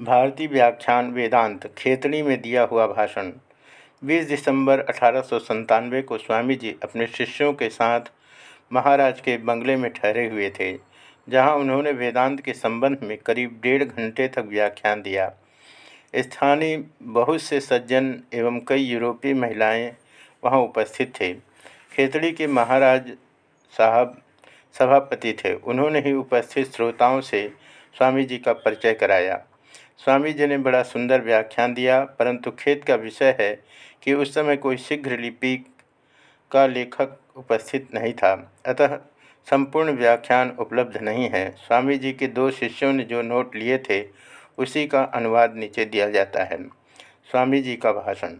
भारतीय व्याख्यान वेदांत खेतड़ी में दिया हुआ भाषण। 20 दिसंबर अठारह को स्वामी जी अपने शिष्यों के साथ महाराज के बंगले में ठहरे हुए थे, जहाँ उन्होंने वेदांत के संबंध में करीब डेढ़ घंटे तक व्याख्यान दिया। स्थानीय बहुत से सज्जन एवं कई यूरोपीय महिलाएँ वहाँ उपस्थित थे। खेतड़ी के महाराज साहब सभापति थे। उन्होंने ही उपस्थित श्रोताओं से स्वामी जी का परिचय कराया। स्वामी जी ने बड़ा सुंदर व्याख्यान दिया, परंतु खेत का विषय है कि उस समय कोई शीघ्र लिपि का लेखक उपस्थित नहीं था। अतः संपूर्ण व्याख्यान उपलब्ध नहीं है। स्वामी जी के दो शिष्यों ने जो नोट लिए थे, उसी का अनुवाद नीचे दिया जाता है। स्वामी जी का भाषण।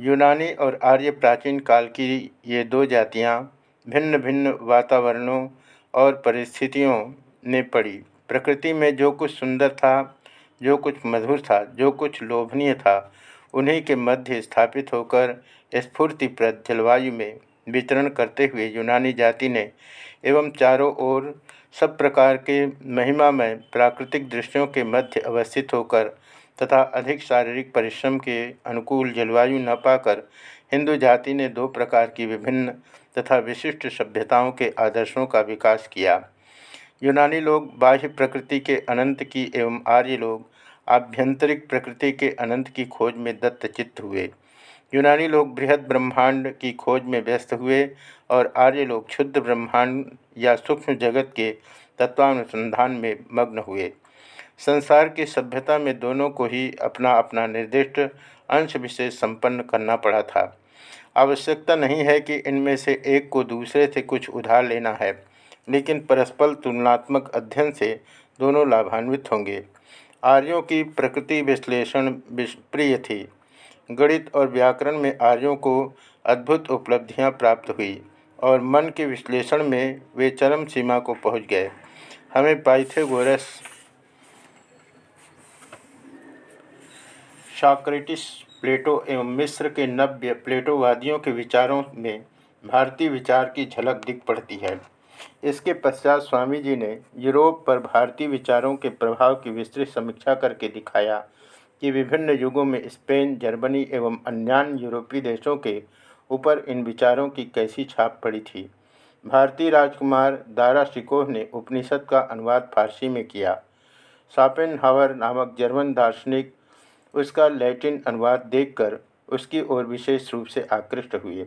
यूनानी और आर्य प्राचीन काल की ये दो जातियाँ भिन्न भिन्न वातावरणों और परिस्थितियों ने पड़ी। प्रकृति में जो कुछ सुंदर था जो कुछ मधुर था, जो कुछ लोभनीय था, उन्हीं के मध्य स्थापित होकर स्फूर्तिप्रद जलवायु में वितरण करते हुए यूनानी जाति ने एवं चारों ओर सब प्रकार के महिमामय प्राकृतिक दृश्यों के मध्य अवस्थित होकर तथा अधिक शारीरिक परिश्रम के अनुकूल जलवायु न पाकर हिंदू जाति ने दो प्रकार की विभिन्न तथा विशिष्ट सभ्यताओं के आदर्शों का विकास किया। यूनानी लोग बाह्य प्रकृति के अनंत की एवं आर्य लोग आभ्यंतरिक प्रकृति के अनंत की खोज में दत्तचित्त हुए। यूनानी लोग बृहद ब्रह्मांड की खोज में व्यस्त हुए और आर्य लोग क्षुद्र ब्रह्मांड या सूक्ष्म जगत के तत्वानुसंधान में मग्न हुए। संसार की सभ्यता में दोनों को ही अपना अपना निर्दिष्ट अंश विशेष संपन्न करना पड़ा था। आवश्यकता नहीं है कि इनमें से एक को दूसरे से कुछ उधार लेना है। लेकिन परस्पर तुलनात्मक अध्ययन से दोनों लाभान्वित होंगे। आर्यों की प्रकृति विश्लेषण प्रिय थी। गणित और व्याकरण में आर्यों को अद्भुत उपलब्धियाँ प्राप्त हुई और मन के विश्लेषण में वे चरम सीमा को पहुँच गए। हमें पाइथागोरस सॉक्रेटिस प्लेटो एवं मिस्र के नव्य प्लेटोवादियों के विचारों में भारतीय विचार की झलक दिख पड़ती है। इसके पश्चात स्वामी जी ने यूरोप पर भारतीय विचारों के प्रभाव की विस्तृत समीक्षा करके दिखाया कि विभिन्न युगों में स्पेन, जर्मनी एवं अन्य यूरोपीय देशों के ऊपर इन विचारों की कैसी छाप पड़ी थी। भारतीय राजकुमार दारा शिकोह ने उपनिषद का अनुवाद फारसी में किया। सापेन हावर नामक जर्मन दार्शनिक उसका लैटिन अनुवाद देखकर उसकी ओर विशेष रूप से आकृष्ट हुए।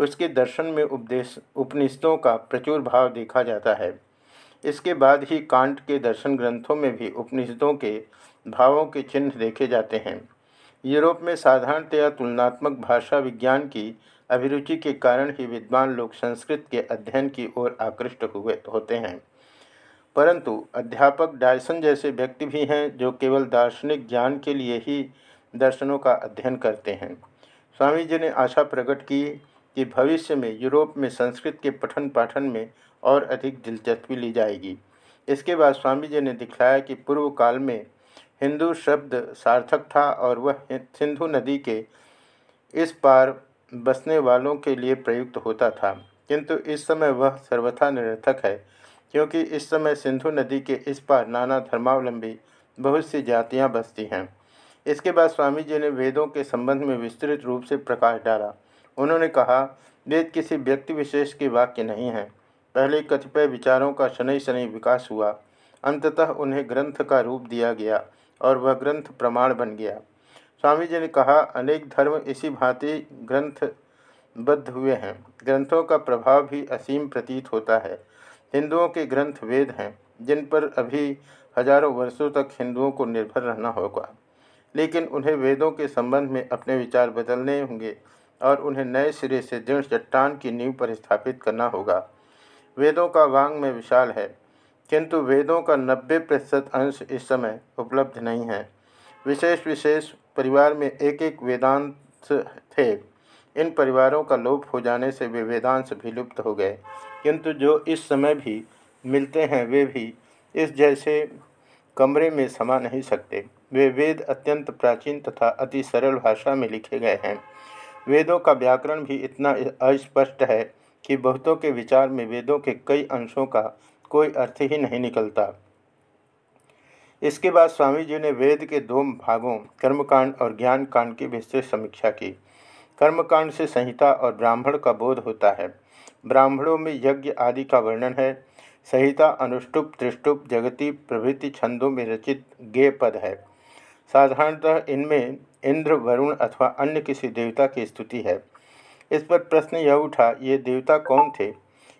उसके दर्शन में उपदेश, उपनिषदों का प्रचुर भाव देखा जाता है। इसके बाद ही कांट के दर्शन ग्रंथों में भी उपनिषदों के भावों के चिन्ह देखे जाते हैं। यूरोप में साधारणतया तुलनात्मक भाषा विज्ञान की अभिरुचि के कारण ही विद्वान लोग संस्कृत के अध्ययन की ओर आकृष्ट हुए, होते हैं। परंतु अध्यापक डायसन जैसे व्यक्ति भी हैं जो केवल दार्शनिक ज्ञान के लिए ही दर्शनों का अध्ययन करते हैं। स्वामी जी ने आशा प्रकट की कि भविष्य में यूरोप में संस्कृत के पठन पाठन में और अधिक दिलचस्पी ली जाएगी। इसके बाद स्वामी जी ने दिखलाया कि पूर्व काल में हिंदू शब्द सार्थक था और वह सिंधु नदी के इस पार बसने वालों के लिए प्रयुक्त होता था। किंतु इस समय वह सर्वथा निरर्थक है, क्योंकि इस समय सिंधु नदी के इस पार नाना धर्मावलंबी बहुत सी जातियाँ बसती हैं। इसके बाद स्वामी जी ने वेदों के संबंध में विस्तृत रूप से प्रकाश डाला। उन्होंने कहा, वेद किसी व्यक्ति विशेष के वाक्य नहीं हैं। पहले कतिपय विचारों का शनि शनि विकास हुआ। अंततः उन्हें ग्रंथ का रूप दिया गया और वह ग्रंथ प्रमाण बन गया। स्वामी जी ने कहा, अनेक धर्म इसी भांति ग्रंथबद्ध हुए हैं। ग्रंथों का प्रभाव भी असीम प्रतीत होता है। हिंदुओं के ग्रंथ वेद हैं, जिन पर अभी हज़ारों वर्षों तक हिंदुओं को निर्भर रहना होगा। लेकिन उन्हें वेदों के संबंध में अपने विचार बदलने होंगे। और उन्हें नए सिरे से दृढ़ चट्टान की नींव पर स्थापित करना होगा। वेदों का वांग में विशाल है, किंतु वेदों का नब्बे प्रतिशत अंश इस समय उपलब्ध नहीं है। विशेष विशेष परिवार में एक एक वेदांत थे। इन परिवारों का लोप हो जाने से वे वेदांश भी लुप्त हो गए, किंतु जो इस समय भी मिलते हैं, वे भी इस जैसे कमरे में समा नहीं सकते। वे वेद अत्यंत प्राचीन तथा अति सरल भाषा में लिखे गए हैं। वेदों का व्याकरण भी इतना अस्पष्ट है कि बहुतों के विचार में वेदों के कई अंशों का कोई अर्थ ही नहीं निकलता। इसके बाद स्वामी जी ने वेद के दो भागों, कर्मकांड और ज्ञान कांड की विस्तृत समीक्षा की। कर्मकांड से संहिता और ब्राह्मण का बोध होता है। ब्राह्मणों में यज्ञ आदि का वर्णन है। संहिता अनुष्टुप, त्रिष्टुप, जगति, प्रभृति छंदों में रचित गेय पद है। साधारणतः इनमें इंद्र, वरुण अथवा अन्य किसी देवता की स्तुति है। इस पर प्रश्न यह उठा, ये देवता कौन थे?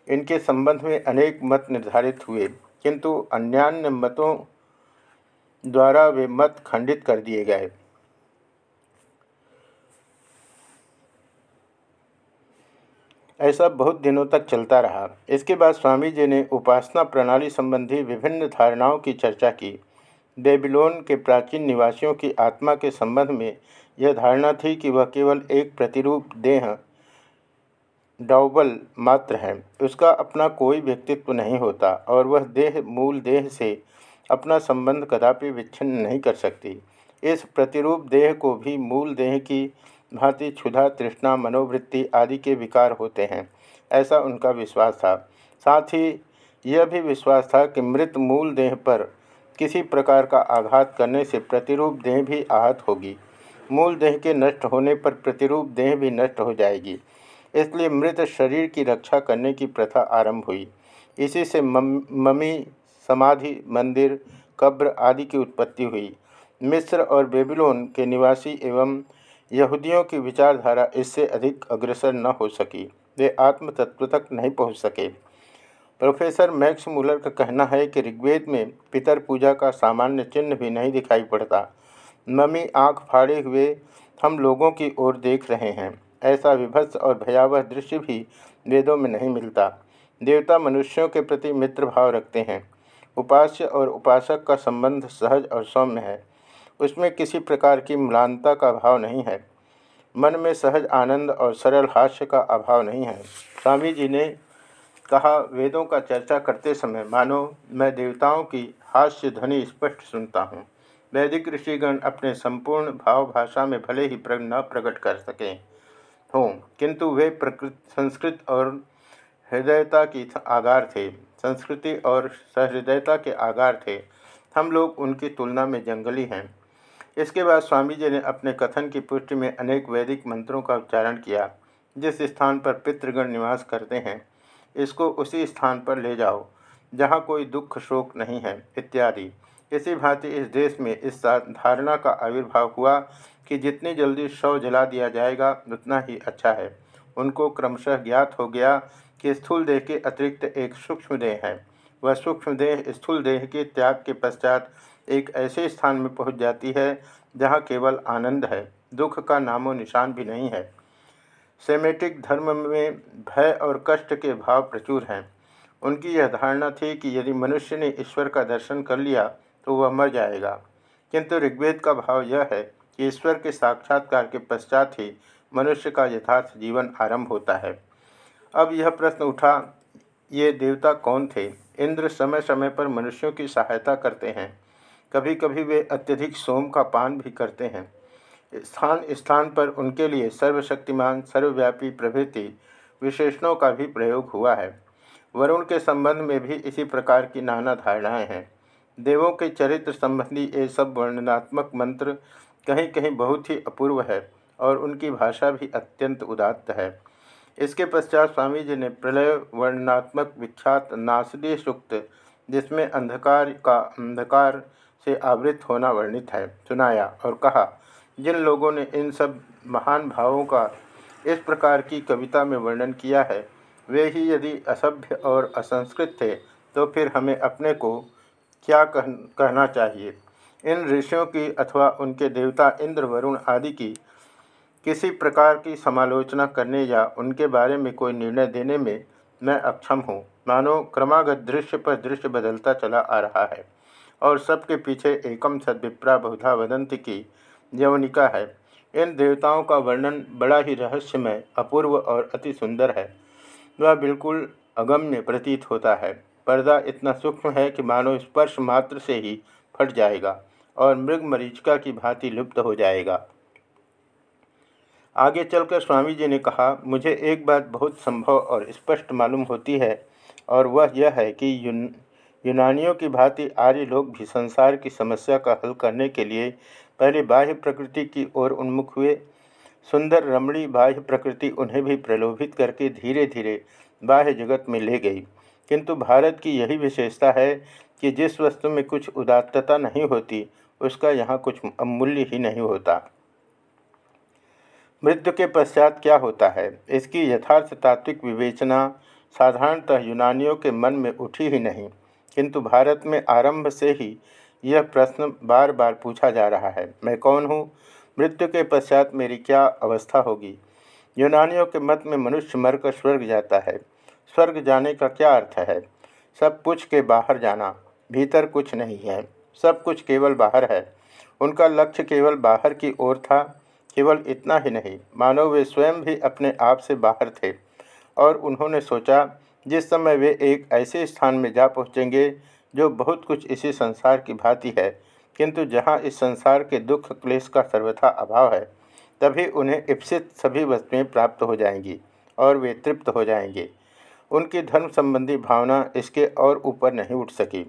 इनके संबंध में अनेक मत निर्धारित हुए, किंतु अन्यान्य मतों द्वारा वे मत खंडित कर दिए गए। ऐसा बहुत दिनों तक चलता रहा। इसके बाद स्वामी जी ने उपासना प्रणाली संबंधी विभिन्न धारणाओं की चर्चा की। बेबीलोन के प्राचीन निवासियों की आत्मा के संबंध में यह धारणा थी कि वह केवल एक प्रतिरूप देह, डॉबल मात्र है। उसका अपना कोई व्यक्तित्व नहीं होता और वह देह, मूल देह से अपना संबंध कदापि विच्छिन्न नहीं कर सकती। इस प्रतिरूप देह को भी मूल देह की भांति क्षुधा, तृष्णा, मनोवृत्ति आदि के विकार होते हैं। ऐसा उनका विश्वास था। साथ ही यह भी विश्वास था कि मृत मूल देह पर किसी प्रकार का आघात करने से प्रतिरूप देह भी आहत होगी। मूल देह के नष्ट होने पर प्रतिरूप देह भी नष्ट हो जाएगी। इसलिए मृत शरीर की रक्षा करने की प्रथा आरंभ हुई। इसी से मम्मी समाधि, मंदिर, कब्र आदि की उत्पत्ति हुई। मिस्र और बेबीलोन के निवासी एवं यहूदियों की विचारधारा इससे अधिक अग्रसर न हो सकी। वे आत्म तत्व तक नहीं पहुँच सके। प्रोफेसर मैक्स मूलर का कहना है कि ऋग्वेद में पितर पूजा का सामान्य चिन्ह भी नहीं दिखाई पड़ता। मम्मी आँख फाड़े हुए हम लोगों की ओर देख रहे हैं। ऐसा विभत्स और भयावह दृश्य भी वेदों में नहीं मिलता। देवता मनुष्यों के प्रति मित्र भाव रखते हैं। उपास्य और उपासक का संबंध सहज और सौम्य है। उसमें किसी प्रकार की म्लानता का भाव नहीं है। मन में सहज आनंद और सरल हास्य का अभाव नहीं है। स्वामी जी ने कहा, वेदों का चर्चा करते समय, मानो, मैं देवताओं की हास्य ध्वनि स्पष्ट सुनता हूँ। वैदिक ऋषिगण अपने संपूर्ण भाव भाषा में भले ही प्रग, न प्रकट कर सकें हों, किंतु वे प्रकृत, संस्कृत और हृदयता की आगार थे। संस्कृति और सहृदयता के आगार थे। हम लोग उनकी तुलना में जंगली हैं। इसके बाद स्वामी जी ने अपने कथन की पुष्टि में अनेक वैदिक मंत्रों का उच्चारण किया, जिस स्थान पर पितृगण निवास करते हैं। इसको उसी स्थान पर ले जाओ, जहाँ कोई दुख शोक नहीं है, इत्यादि। इसी भांति इस देश में इस धारणा का आविर्भाव हुआ कि जितनी जल्दी शव जला दिया जाएगा, उतना ही अच्छा है। उनको क्रमशः ज्ञात हो गया कि स्थूल देह के अतिरिक्त एक सूक्ष्म देह है। वह सूक्ष्म देह, स्थूल देह के त्याग के पश्चात एक ऐसे स्थान में पहुँच जाती है, जहाँ केवल आनंद है। दुख का नामो निशान भी नहीं है। सेमेटिक धर्म में भय और कष्ट के भाव प्रचुर हैं। उनकी यह धारणा थी कि यदि मनुष्य ने ईश्वर का दर्शन कर लिया तो वह मर जाएगा। किंतु ऋग्वेद का भाव यह है कि ईश्वर के साक्षात्कार के पश्चात ही मनुष्य का यथार्थ जीवन आरंभ होता है। अब यह प्रश्न उठा, ये देवता कौन थे? इंद्र समय समय पर मनुष्यों की सहायता करते हैं। कभी कभी वे अत्यधिक सोम का पान भी करते हैं। स्थान स्थान पर उनके लिए सर्वशक्तिमान, सर्वव्यापी प्रभृति विशेषणों का भी प्रयोग हुआ है। वरुण के संबंध में भी इसी प्रकार की नाना धारणाएँ हैं। देवों के चरित्र संबंधी ये सब वर्णनात्मक मंत्र कहीं कहीं बहुत ही अपूर्व है और उनकी भाषा भी अत्यंत उदात्त है। इसके पश्चात स्वामी जी ने प्रलय वर्णनात्मक विख्यात नासदीय सूक्त, जिसमें अंधकार का अंधकार से आवृत होना वर्णित है, सुनाया और कहा जिन लोगों ने इन सब महान भावों का इस प्रकार की कविता में वर्णन किया है वे ही यदि असभ्य और असंस्कृत थे तो फिर हमें अपने को क्या कह, कहना चाहिए? इन ऋषियों की अथवा उनके देवता इंद्र वरुण आदि की किसी प्रकार की समालोचना करने या उनके बारे में कोई निर्णय देने में मैं अक्षम हूँ। मानो क्रमागत दृश्य पर दृश्य बदलता चला आ रहा है और सबके पीछे एकम सद्विप्रा बहुधा वदंती की यवनिका है। इन देवताओं का वर्णन बड़ा ही रहस्यमय, अपूर्व और अति सुंदर है। वह बिल्कुल अगम्य प्रतीत होता है। पर्दा इतना सूक्ष्म है कि मानो स्पर्श मात्र से ही फट जाएगा और मृग मरीचिका की भांति लुप्त हो जाएगा। आगे चलकर स्वामी जी ने कहा, मुझे एक बात बहुत संभव और स्पष्ट मालूम होती है और वह यह है कि यूनानियों की भांति आर्य लोग भी संसार की समस्या का हल करने के लिए पहले बाह्य प्रकृति की ओर उन्मुख हुए। सुंदर रमणी बाह्य प्रकृति उन्हें भी प्रलोभित करके धीरे धीरे बाह्य जगत में ले गई। किंतु भारत की यही विशेषता है कि जिस वस्तु में कुछ उदात्तता नहीं होती, उसका यहाँ कुछ अमूल्य ही नहीं होता। मृत्यु के पश्चात क्या होता है? इसकी यथार्थ तात्विक विवेचना साधारणतः यूनानियों के मन में उठी ही नहीं। किंतु भारत में आरंभ से ही यह प्रश्न बार बार पूछा जा रहा है। मैं कौन हूँ? मृत्यु के पश्चात मेरी क्या अवस्था होगी? यूनानियों के मत में मनुष्य मरकर स्वर्ग जाता है। स्वर्ग जाने का क्या अर्थ है? सब कुछ के बाहर जाना। भीतर कुछ नहीं है। सब कुछ केवल बाहर है। उनका लक्ष्य केवल बाहर की ओर था। केवल इतना ही नहीं, मानो वे स्वयं भी अपने आप से बाहर थे। और उन्होंने सोचा, जिस समय वे एक ऐसे स्थान में जा पहुँचेंगे जो बहुत कुछ इसी संसार की भांति है, किंतु जहाँ इस संसार के दुख क्लेश का सर्वथा अभाव है, तभी उन्हें इप्सित सभी वस्तुएँ प्राप्त हो जाएँगी और वे तृप्त हो जाएँगे। उनकी धर्म संबंधी भावना इसके और ऊपर नहीं उठ सकी,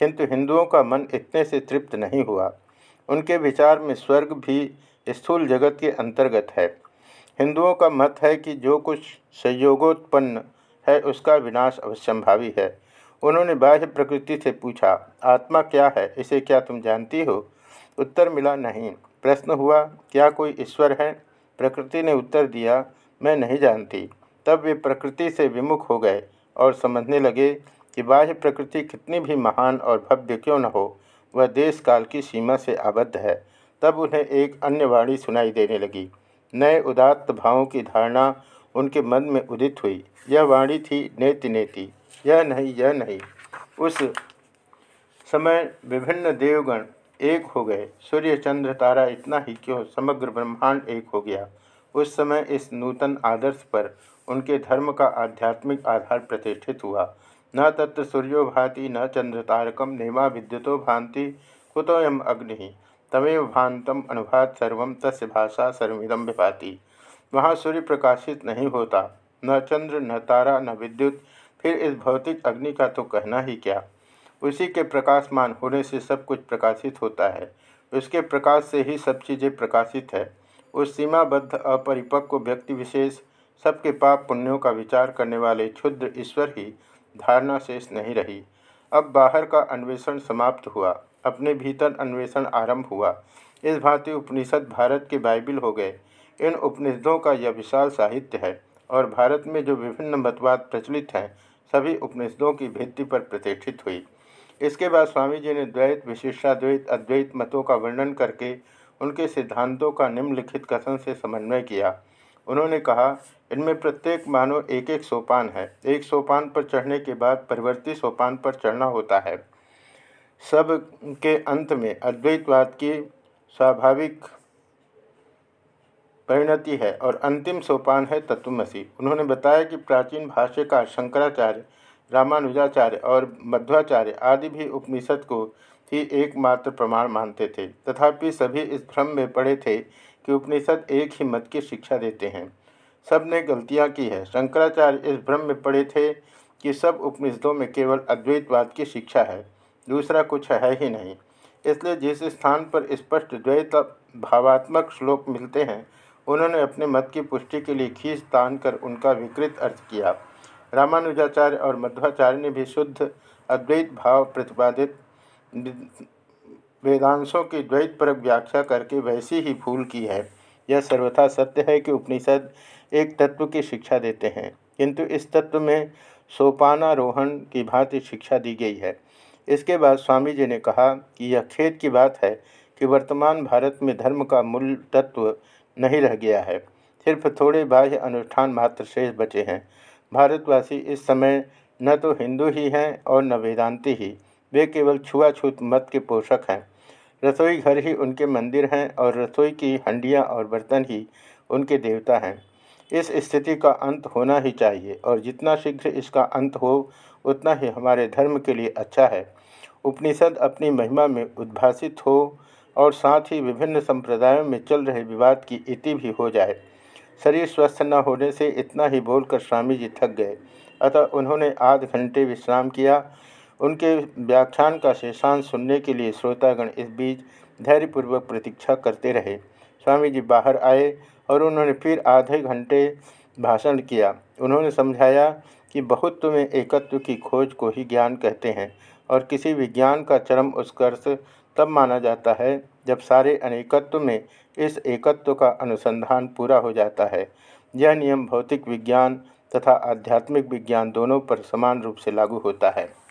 किंतु हिंदुओं का मन इतने से तृप्त नहीं हुआ। उनके विचार में स्वर्ग भी स्थूल जगत के अंतर्गत है। हिंदुओं का मत है कि जो कुछ संयोगोत्पन्न है उसका विनाश अवश्यंभावी है। उन्होंने बाह्य प्रकृति से पूछा, आत्मा क्या है? इसे क्या तुम जानती हो? उत्तर मिला, नहीं। प्रश्न हुआ, क्या कोई ईश्वर है? प्रकृति ने उत्तर दिया, मैं नहीं जानती। तब वे प्रकृति से विमुख हो गए और समझने लगे कि बाह्य प्रकृति कितनी भी महान और भव्य क्यों न हो, वह देश काल की सीमा से आबद्ध है। तब उन्हें एक अन्य वाणी सुनाई देने लगी। नए उदात्त भावों की धारणा उनके मन में उदित हुई। यह वाणी थी नेति नेति यह नहीं यह नहीं। उस समय विभिन्न देवगण एक हो गए। सूर्य, चंद्र, तारा इतना ही क्यों? समग्र ब्रह्मांड एक हो गया। उस समय इस नूतन आदर्श पर उनके धर्म का आध्यात्मिक आधार प्रतिष्ठित हुआ। न तत्र सूर्यो भाति न चंद्र तारकम, नेमा विद्युतो भांति कुतोयम अग्नि। तमेव भांतम अनुभात सर्व, तस्य भाषा सर्विदम विभाति। वहाँ सूर्य प्रकाशित नहीं होता। न चंद्र, न तारा, न विद्युत फिर इस भौतिक अग्नि का तो कहना ही क्या? उसी के प्रकाशमान होने से सब कुछ प्रकाशित होता है। उसके प्रकाश से ही सब चीज़ें प्रकाशित है। उस सीमाबद्ध, अपरिपक्व व्यक्ति विशेष सबके पाप पुण्यों का विचार करने वाले क्षुद्र ईश्वर ही धारणा शेष नहीं रही। अब बाहर का अन्वेषण समाप्त हुआ। अपने भीतर अन्वेषण आरंभ हुआ। इस भांति उपनिषद भारत के बाइबिल हो गए। इन उपनिषदों का यह विशाल साहित्य है और भारत में जो विभिन्न मतवाद प्रचलित हैं सभी उपनिषदों की भित्ति पर प्रतिष्ठित हुई। इसके बाद स्वामी जी ने द्वैत, विशिष्टाद्वैत, अद्वैत मतों का वर्णन करके उनके सिद्धांतों का निम्नलिखित कथन से समन्वय किया। उन्होंने कहा, इनमें प्रत्येक मानो एक एक सोपान है। एक सोपान पर चढ़ने के बाद परिवर्ती सोपान पर चढ़ना होता है। सब के अंत में अद्वैतवाद की स्वाभाविक परिणति है और अंतिम सोपान है तत्वमसी उन्होंने बताया कि प्राचीन भाष्यकार शंकराचार्य, रामानुजाचार्य और मध्वाचार्य आदि भी उपनिषद को ही एकमात्र प्रमाण मानते थे। तथापि सभी इस भ्रम में पड़े थे कि उपनिषद एक ही मत की शिक्षा देते हैं। सबने गलतियाँ की है। शंकराचार्य इस भ्रम में पड़े थे कि सब उपनिषदों में केवल अद्वैतवाद की शिक्षा है, दूसरा कुछ है ही नहीं। इसलिए जिस स्थान पर स्पष्ट द्वैत भावात्मक श्लोक मिलते हैं उन्होंने अपने मत की पुष्टि के लिए खींच तान कर उनका विकृत अर्थ किया। रामानुजाचार्य और मध्वाचार्य ने भी शुद्ध, अद्वैत भाव प्रतिपादित वेदांशों की द्वैत परक व्याख्या करके वैसी ही भूल की है। यह सर्वथा सत्य है कि उपनिषद एक तत्व की शिक्षा देते हैं। किंतु इस तत्व में सोपानारोहण की भांति शिक्षा दी गई है। इसके बाद स्वामी जी ने कहा कि यह खेत की बात है कि वर्तमान भारत में धर्म का मूल तत्व नहीं रह गया है। सिर्फ़ थोड़े बाह्य अनुष्ठान मात्र शेष बचे हैं। भारतवासी इस समय न तो हिंदू ही हैं और न वेदांती ही। वे केवल छुआछूत मत के पोषक हैं। रसोई घर ही उनके मंदिर हैं और रसोई की हंडियाँ और बर्तन ही उनके देवता हैं। इस स्थिति का अंत होना ही चाहिए और जितना शीघ्र इसका अंत हो, उतना ही हमारे धर्म के लिए अच्छा है। उपनिषद अपनी महिमा में उद्भासित हो और साथ ही विभिन्न संप्रदायों में चल रहे विवाद की इति भी हो जाए। शरीर स्वस्थ न होने से इतना ही बोलकर स्वामी जी थक गए। अतः उन्होंने आध घंटे विश्राम किया। उनके व्याख्यान का शेषांश सुनने के लिए श्रोतागण इस बीच धैर्यपूर्वक प्रतीक्षा करते रहे। स्वामी जी बाहर आए और उन्होंने फिर आधे घंटे भाषण किया। उन्होंने समझाया कि बहुत तुम्हें एकत्व की खोज को ही ज्ञान कहते हैं और किसी विज्ञान का चरम उत्कर्ष तब माना जाता है, जब सारे अनेकत्व में इस एकत्व का अनुसंधान पूरा हो जाता है। यह नियम भौतिक विज्ञान तथा आध्यात्मिक विज्ञान दोनों पर समान रूप से लागू होता है।